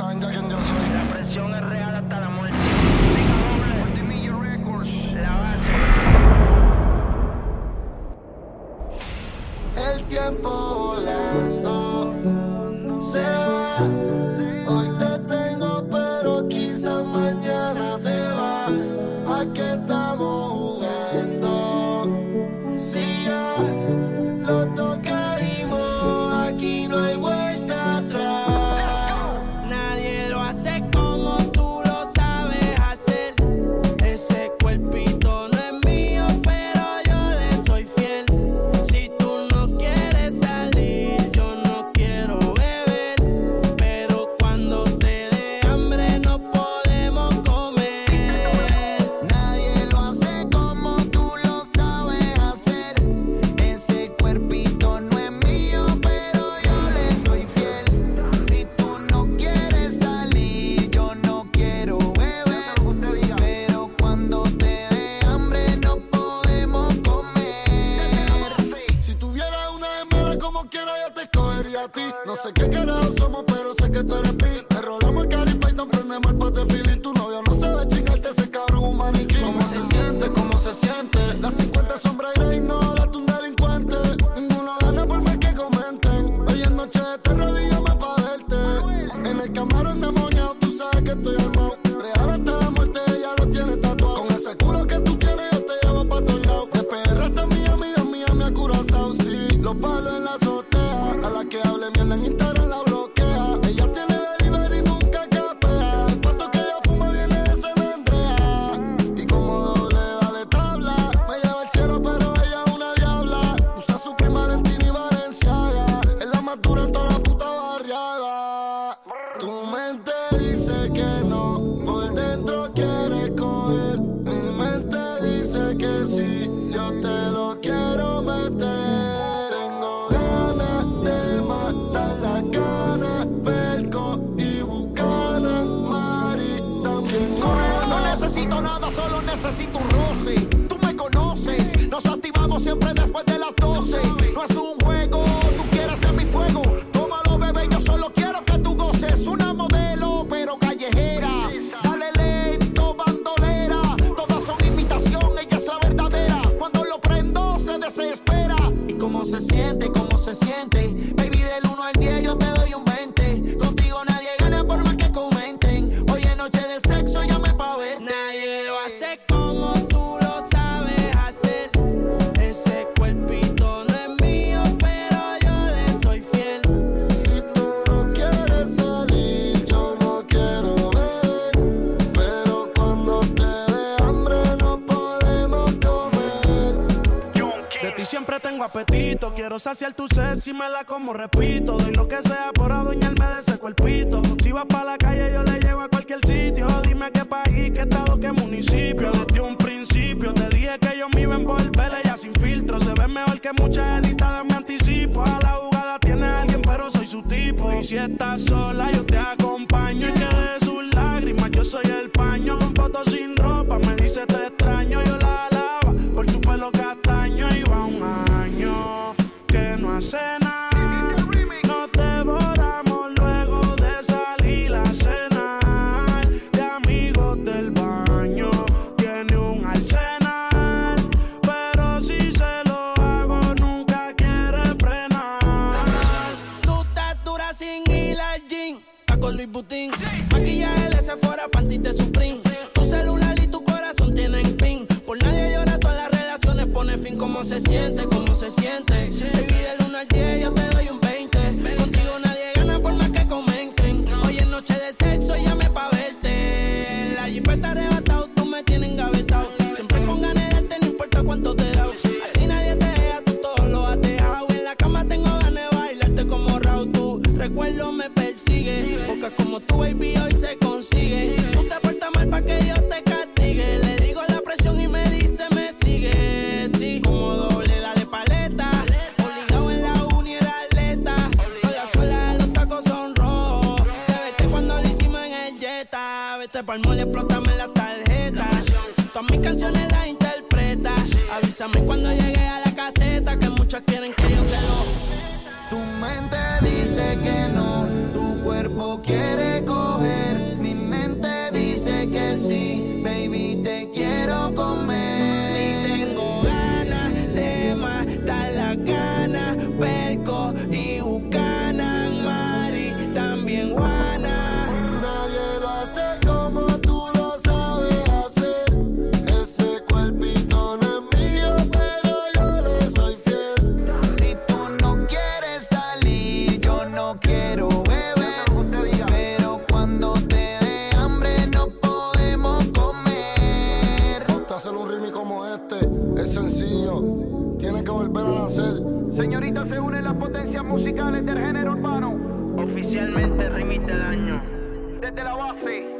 yo soy. La presión es real hasta la muerte. Como quiera, yo te escogería a ti. No sé qué carajo somos, pero sé que tú eres pi. Te rolamos el cari Python, prendemos el pate fili. Tu novio no sabe chingarte ese cabrón un maniquí. ¿Cómo se siente? ¿Cómo se siente? Que hable mierda en Instagram la bloquea. Ella tiene delivery, nunca capea. El pato que ella fuma viene de San Andrea. Y como doble dale tabla. Me lleva al cielo, pero ella es una diabla. Usa su prima Valentina y Valenciaga. Es la más dura toda la puta barriada. Tu mente dice que no, por dentro quieres coger. Mi mente dice que sí, yo te lo quiero necesito nada, solo necesito un roce. Tú me conoces, nos activamos siempre después de las 12. No es un juego, tú quieres de mi fuego. Tómalo, bebé, yo solo quiero que tú goces. Una modelo, pero callejera. Dale lento, bandolera. Todas son imitación, ella es la verdadera. Cuando lo prendo, se desespera. ¿Y cómo se siente? ¿Cómo se siente? Baby, del apetito, quiero saciar tu sed si me la como, repito. Doy lo que sea por adueñarme de ese cuerpito. Si vas para la calle, yo le llevo a cualquier sitio. Dime qué país, qué estado, qué municipio. Desde un principio te dije que yo me iba a envolver, ella sin filtro. Se ve mejor que muchas editadas, me anticipo. A la jugada tiene alguien, pero soy su tipo. Y si estás sola, yo Luis Butín. Maquillaje de Sephora, panty de Supreme. Tu celular y tu corazón tienen pin. Por nadie llora, todas las relaciones pone fin. ¿Cómo se siente? ¿Cómo se siente? Baby, del 1 al 10 baby, hoy se consigue. Tú te portas mal para que Dios te castigue. Le digo la presión y me dice, me sigue. Sí, como doble, dale paleta. Obligado en la uni era atleta. Con la suela los tacos son rojos. Te vete cuando lo hicimos en el Jetta. Vete pa'l mole, explótame la tarjeta. Todas mis canciones las interpreta. Avísame cuando llegue a la caseta. Que muchos quieren que yo se lo. Tu mente dice que no, tu cuerpo quiere. influencias musicales del género urbano. Oficialmente remite el año. Desde la base.